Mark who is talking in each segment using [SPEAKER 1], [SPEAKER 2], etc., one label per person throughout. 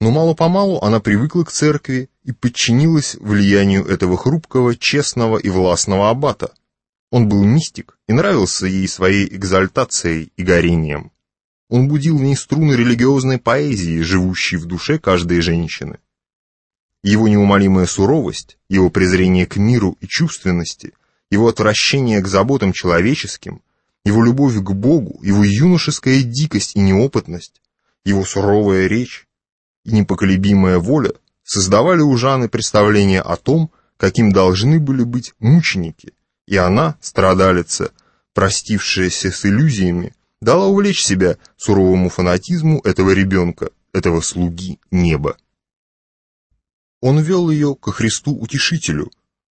[SPEAKER 1] Но мало-помалу она привыкла к церкви и подчинилась влиянию этого хрупкого, честного и властного аббата. Он был мистик и нравился ей своей экзальтацией и горением. Он будил в ней струны религиозной поэзии, живущей в душе каждой женщины. Его неумолимая суровость, его презрение к миру и чувственности, его отвращение к заботам человеческим, его любовь к Богу, его юношеская дикость и неопытность, его суровая речь и непоколебимая воля создавали у Жанны представление о том, каким должны были быть мученики, и она, страдалица, простившаяся с иллюзиями, дала увлечь себя суровому фанатизму этого ребенка, этого слуги неба. Он вел ее ко Христу-утешителю,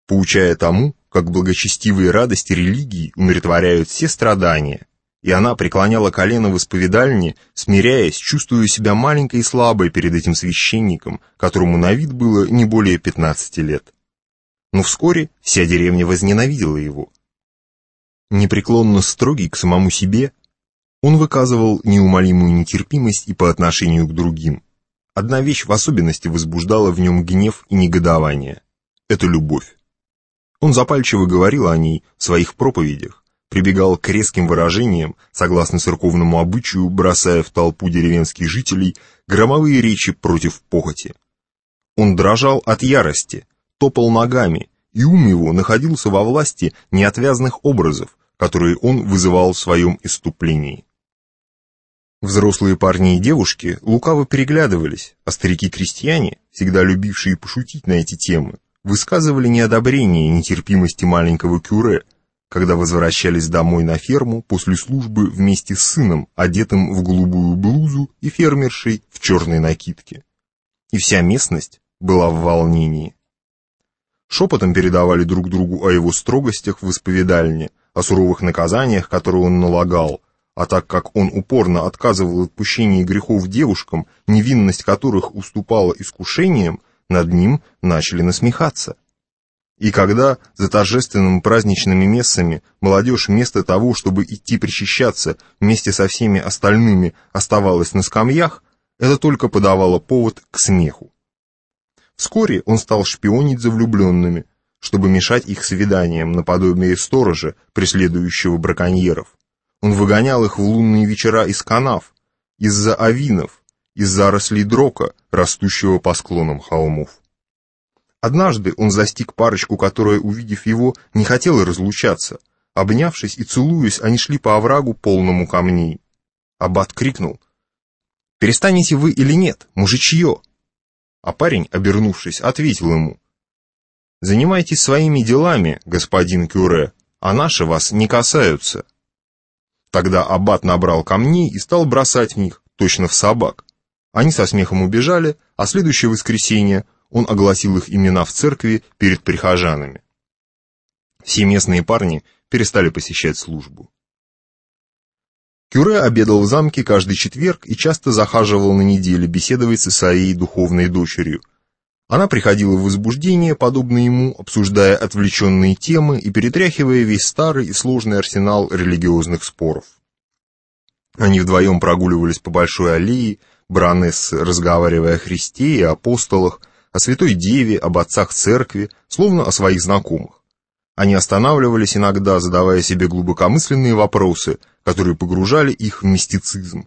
[SPEAKER 1] поучая тому, как благочестивые радости религии умиротворяют все страдания, и она преклоняла колено в исповедальне, смиряясь, чувствуя себя маленькой и слабой перед этим священником, которому на вид было не более 15 лет. Но вскоре вся деревня возненавидела его. Непреклонно строгий к самому себе, он выказывал неумолимую нетерпимость и по отношению к другим. Одна вещь в особенности возбуждала в нем гнев и негодование. Это любовь. Он запальчиво говорил о ней в своих проповедях, прибегал к резким выражениям, согласно церковному обычаю, бросая в толпу деревенских жителей громовые речи против похоти. Он дрожал от ярости, топал ногами, и ум его находился во власти неотвязных образов, которые он вызывал в своем иступлении. Взрослые парни и девушки лукаво переглядывались, а старики-крестьяне, всегда любившие пошутить на эти темы, высказывали неодобрение нетерпимости маленького кюре, когда возвращались домой на ферму после службы вместе с сыном, одетым в голубую блузу и фермершей в черной накидке. И вся местность была в волнении. Шепотом передавали друг другу о его строгостях в исповедальне, о суровых наказаниях, которые он налагал, а так как он упорно отказывал в отпущении грехов девушкам, невинность которых уступала искушениям, над ним начали насмехаться. И когда за торжественными праздничными мессами молодежь вместо того, чтобы идти причащаться вместе со всеми остальными, оставалась на скамьях, это только подавало повод к смеху. Вскоре он стал шпионить за влюбленными, чтобы мешать их свиданиям наподобие сторожа, преследующего браконьеров. Он выгонял их в лунные вечера из канав, из-за авинов, из зарослей дрока, растущего по склонам холмов. Однажды он застиг парочку, которая, увидев его, не хотела разлучаться. Обнявшись и целуясь, они шли по оврагу, полному камней. Аббат крикнул, «Перестанете вы или нет, мужичье?» А парень, обернувшись, ответил ему, «Занимайтесь своими делами, господин Кюре, а наши вас не касаются». Тогда аббат набрал камней и стал бросать в них, точно в собак. Они со смехом убежали, а следующее воскресенье он огласил их имена в церкви перед прихожанами. Все местные парни перестали посещать службу. Кюре обедал в замке каждый четверг и часто захаживал на неделю беседовать со своей духовной дочерью, она приходила в возбуждение, подобно ему, обсуждая отвлеченные темы и перетряхивая весь старый и сложный арсенал религиозных споров. Они вдвоем прогуливались по большой аллее, баронессы, разговаривая о Христе и апостолах, о Святой Деве, об отцах церкви, словно о своих знакомых. Они останавливались иногда, задавая себе глубокомысленные вопросы, которые погружали их в мистицизм,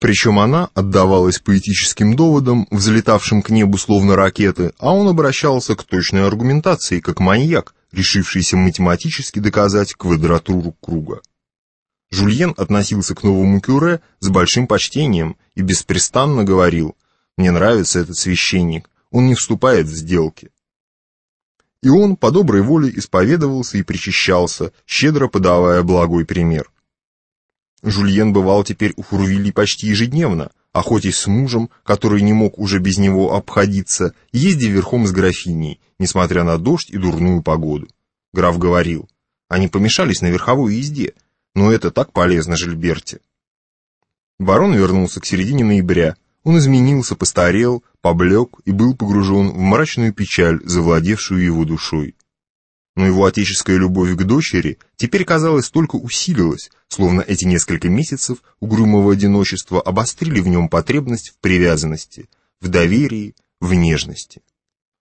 [SPEAKER 1] причем она отдавалась поэтическим доводам, взлетавшим к небу словно ракеты, а он обращался к точной аргументации, как маньяк, решившийся математически доказать квадратуру круга. Жульен относился к новому кюре с большим почтением и беспрестанно говорил «Мне нравится этот священник, он не вступает в сделки». И он по доброй воле исповедовался и причащался, щедро подавая благой пример. Жульен бывал теперь у Фурвили почти ежедневно, охотясь с мужем, который не мог уже без него обходиться, ездя верхом с графиней, несмотря на дождь и дурную погоду. Граф говорил, они помешались на верховой езде, но это так полезно Жильберте. Барон вернулся к середине ноября. Он изменился, постарел, поблек и был погружен в мрачную печаль, завладевшую его душой. но его отеческая любовь к дочери теперь, казалось, только усилилась, словно эти несколько месяцев угрюмого одиночества обострили в нем потребность в привязанности, в доверии, в нежности.